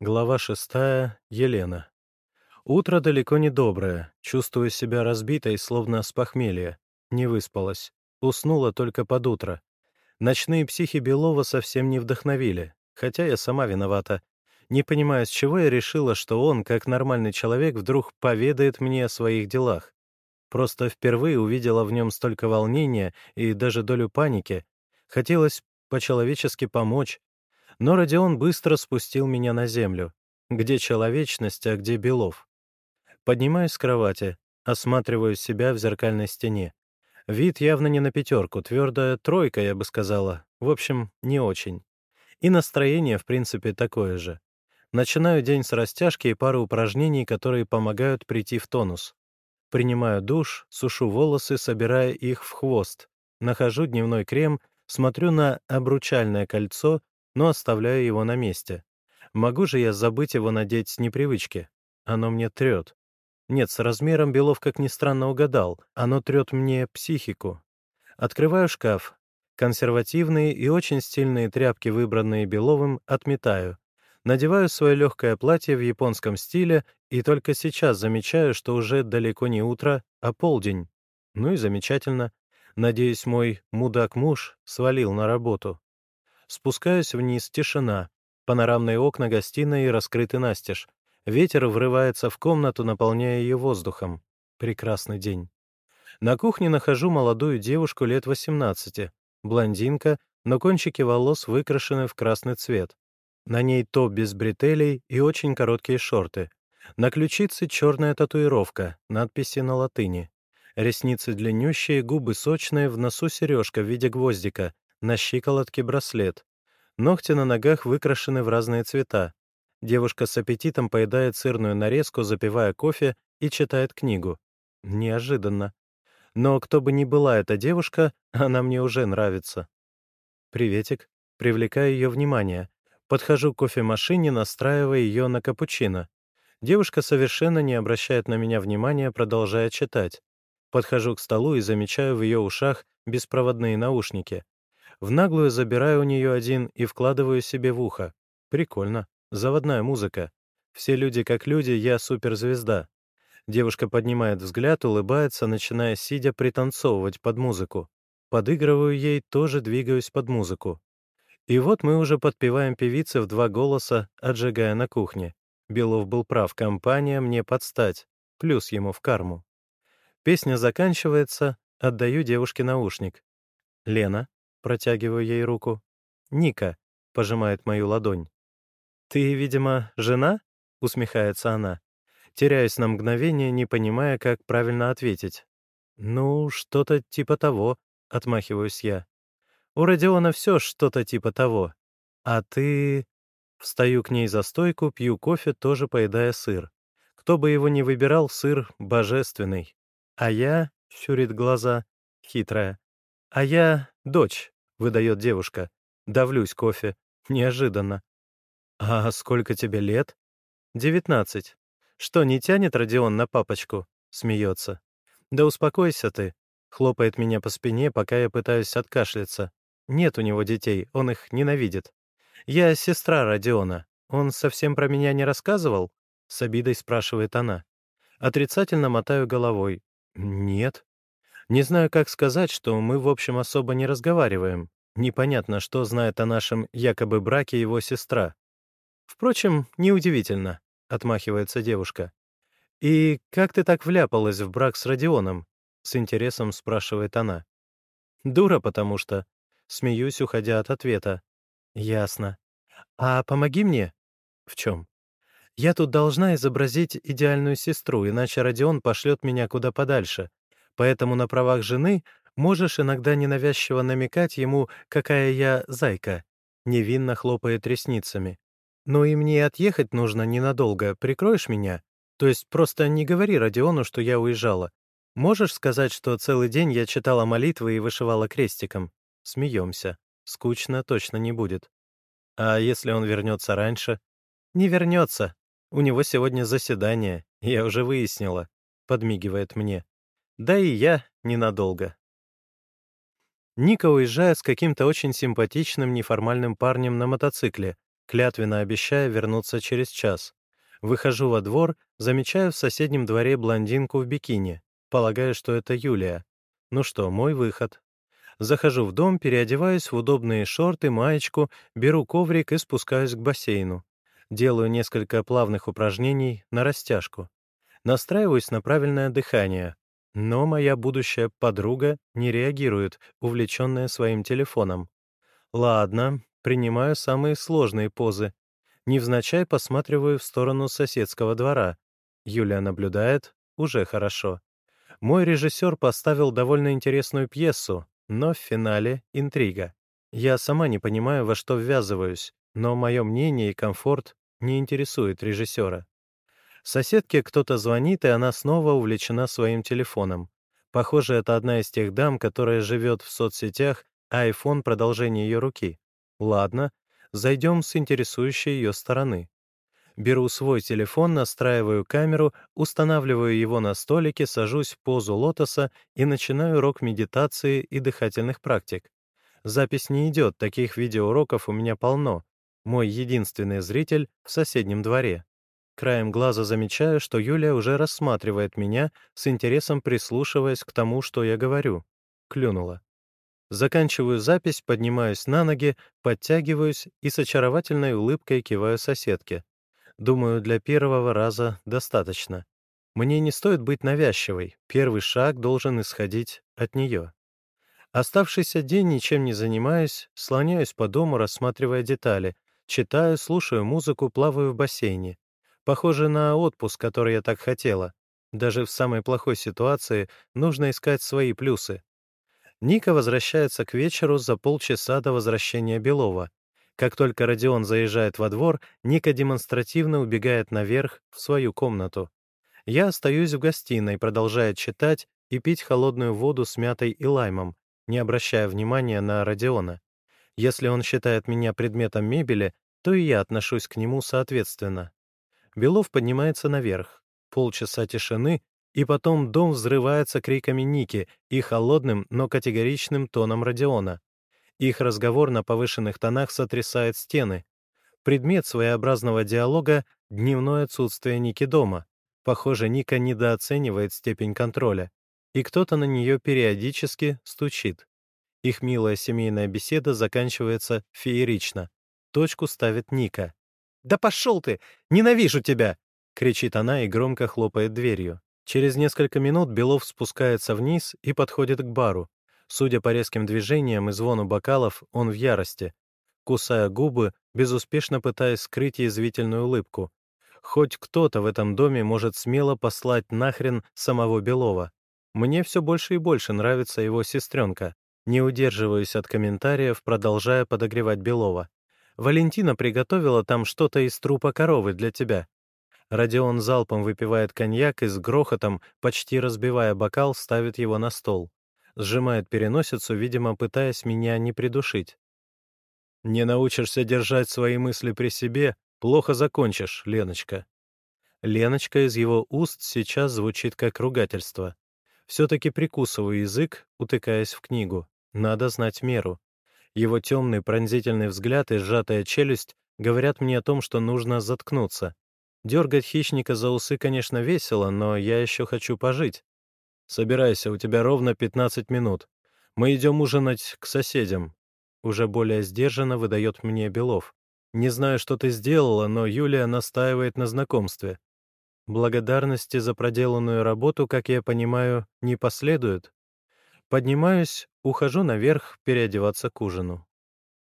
Глава шестая. Елена. Утро далеко не доброе. Чувствую себя разбитой, словно с похмелья. Не выспалась. Уснула только под утро. Ночные психи Белова совсем не вдохновили. Хотя я сама виновата. Не понимаю, с чего я решила, что он, как нормальный человек, вдруг поведает мне о своих делах. Просто впервые увидела в нем столько волнения и даже долю паники. Хотелось по-человечески помочь, но Родион быстро спустил меня на землю. Где человечность, а где Белов? Поднимаюсь с кровати, осматриваю себя в зеркальной стене. Вид явно не на пятерку, твердая тройка, я бы сказала. В общем, не очень. И настроение, в принципе, такое же. Начинаю день с растяжки и пары упражнений, которые помогают прийти в тонус. Принимаю душ, сушу волосы, собирая их в хвост. Нахожу дневной крем, смотрю на обручальное кольцо но оставляю его на месте. Могу же я забыть его надеть с непривычки? Оно мне трет. Нет, с размером Белов, как ни странно, угадал. Оно трет мне психику. Открываю шкаф. Консервативные и очень стильные тряпки, выбранные Беловым, отметаю. Надеваю свое легкое платье в японском стиле и только сейчас замечаю, что уже далеко не утро, а полдень. Ну и замечательно. Надеюсь, мой мудак-муж свалил на работу. Спускаюсь вниз, тишина. Панорамные окна гостиной раскрыты настежь. Ветер врывается в комнату, наполняя ее воздухом. Прекрасный день. На кухне нахожу молодую девушку лет 18, блондинка, но кончики волос выкрашены в красный цвет. На ней топ без бретелей и очень короткие шорты. На ключице черная татуировка, надписи на латыни. Ресницы длиннющие, губы сочные, в носу сережка в виде гвоздика, на щиколотке браслет. Ногти на ногах выкрашены в разные цвета. Девушка с аппетитом поедает сырную нарезку, запивая кофе и читает книгу. Неожиданно. Но кто бы ни была эта девушка, она мне уже нравится. «Приветик». Привлекаю ее внимание. Подхожу к кофемашине, настраивая ее на капучино. Девушка совершенно не обращает на меня внимания, продолжая читать. Подхожу к столу и замечаю в ее ушах беспроводные наушники. В наглую забираю у нее один и вкладываю себе в ухо. Прикольно. Заводная музыка. Все люди как люди, я суперзвезда. Девушка поднимает взгляд, улыбается, начиная сидя пританцовывать под музыку. Подыгрываю ей, тоже двигаюсь под музыку. И вот мы уже подпеваем певице в два голоса, отжигая на кухне. Белов был прав, компания мне подстать, плюс ему в карму. Песня заканчивается, отдаю девушке наушник. «Лена, Протягиваю ей руку. «Ника», — пожимает мою ладонь. «Ты, видимо, жена?» — усмехается она. Теряюсь на мгновение, не понимая, как правильно ответить. «Ну, что-то типа того», — отмахиваюсь я. «У Родиона все что-то типа того. А ты...» Встаю к ней за стойку, пью кофе, тоже поедая сыр. Кто бы его ни выбирал, сыр божественный. А я, — щурит глаза, хитрая, — а я — дочь, — выдает девушка. Давлюсь кофе. Неожиданно. «А сколько тебе лет?» «Девятнадцать. Что, не тянет Родион на папочку?» — смеется. «Да успокойся ты», — хлопает меня по спине, пока я пытаюсь откашляться. «Нет у него детей, он их ненавидит. Я сестра Родиона. Он совсем про меня не рассказывал?» — с обидой спрашивает она. Отрицательно мотаю головой. «Нет». Не знаю, как сказать, что мы, в общем, особо не разговариваем. Непонятно, что знает о нашем якобы браке его сестра. Впрочем, неудивительно, — отмахивается девушка. «И как ты так вляпалась в брак с Родионом?» — с интересом спрашивает она. «Дура, потому что...» — смеюсь, уходя от ответа. «Ясно. А помоги мне?» «В чем?» «Я тут должна изобразить идеальную сестру, иначе Родион пошлет меня куда подальше. Поэтому на правах жены можешь иногда ненавязчиво намекать ему, какая я зайка. Невинно хлопает ресницами. Но и мне отъехать нужно ненадолго. Прикроешь меня? То есть просто не говори Родиону, что я уезжала. Можешь сказать, что целый день я читала молитвы и вышивала крестиком? Смеемся. Скучно точно не будет. А если он вернется раньше? Не вернется. У него сегодня заседание, я уже выяснила. Подмигивает мне. Да и я ненадолго. Ника уезжает с каким-то очень симпатичным неформальным парнем на мотоцикле. клятвенно обещая вернуться через час. Выхожу во двор, замечаю в соседнем дворе блондинку в бикини. Полагаю, что это Юлия. Ну что, мой выход. Захожу в дом, переодеваюсь в удобные шорты, маечку, беру коврик и спускаюсь к бассейну. Делаю несколько плавных упражнений на растяжку. Настраиваюсь на правильное дыхание. Но моя будущая подруга не реагирует, увлеченная своим телефоном. Ладно, принимаю самые сложные позы. Невзначай посматриваю в сторону соседского двора. Юлия наблюдает, уже хорошо. Мой режиссер поставил довольно интересную пьесу, но в финале — интрига. Я сама не понимаю, во что ввязываюсь, но мое мнение и комфорт не интересует режиссера. Соседке кто-то звонит, и она снова увлечена своим телефоном. Похоже, это одна из тех дам, которая живет в соцсетях, а iPhone — продолжение ее руки. Ладно, зайдем с интересующей ее стороны. Беру свой телефон, настраиваю камеру, устанавливаю его на столике, сажусь в позу лотоса и начинаю урок медитации и дыхательных практик. Запись не идет, таких видеоуроков у меня полно. Мой единственный зритель в соседнем дворе. Краем глаза замечаю, что Юлия уже рассматривает меня, с интересом прислушиваясь к тому, что я говорю. Клюнула. Заканчиваю запись, поднимаюсь на ноги, подтягиваюсь и с очаровательной улыбкой киваю соседке. Думаю, для первого раза достаточно. Мне не стоит быть навязчивой, первый шаг должен исходить от нее. Оставшийся день ничем не занимаюсь, слоняюсь по дому, рассматривая детали, читаю, слушаю музыку, плаваю в бассейне. Похоже на отпуск, который я так хотела. Даже в самой плохой ситуации нужно искать свои плюсы. Ника возвращается к вечеру за полчаса до возвращения Белова. Как только Родион заезжает во двор, Ника демонстративно убегает наверх в свою комнату. Я остаюсь в гостиной, продолжая читать и пить холодную воду с мятой и лаймом, не обращая внимания на Родиона. Если он считает меня предметом мебели, то и я отношусь к нему соответственно. Белов поднимается наверх. Полчаса тишины, и потом дом взрывается криками Ники и холодным, но категоричным тоном Родиона. Их разговор на повышенных тонах сотрясает стены. Предмет своеобразного диалога — дневное отсутствие Ники дома. Похоже, Ника недооценивает степень контроля, и кто-то на нее периодически стучит. Их милая семейная беседа заканчивается феерично. Точку ставит Ника. «Да пошел ты! Ненавижу тебя!» — кричит она и громко хлопает дверью. Через несколько минут Белов спускается вниз и подходит к бару. Судя по резким движениям и звону бокалов, он в ярости. Кусая губы, безуспешно пытаясь скрыть язвительную улыбку. Хоть кто-то в этом доме может смело послать нахрен самого Белова. Мне все больше и больше нравится его сестренка. Не удерживаюсь от комментариев, продолжая подогревать Белова. «Валентина приготовила там что-то из трупа коровы для тебя». Родион залпом выпивает коньяк и с грохотом, почти разбивая бокал, ставит его на стол сжимает переносицу, видимо, пытаясь меня не придушить. «Не научишься держать свои мысли при себе, плохо закончишь, Леночка». Леночка из его уст сейчас звучит как ругательство. Все-таки прикусываю язык, утыкаясь в книгу. Надо знать меру. Его темный пронзительный взгляд и сжатая челюсть говорят мне о том, что нужно заткнуться. Дергать хищника за усы, конечно, весело, но я еще хочу пожить. «Собирайся, у тебя ровно 15 минут. Мы идем ужинать к соседям». Уже более сдержанно выдает мне Белов. «Не знаю, что ты сделала, но Юлия настаивает на знакомстве. Благодарности за проделанную работу, как я понимаю, не последует. Поднимаюсь, ухожу наверх переодеваться к ужину.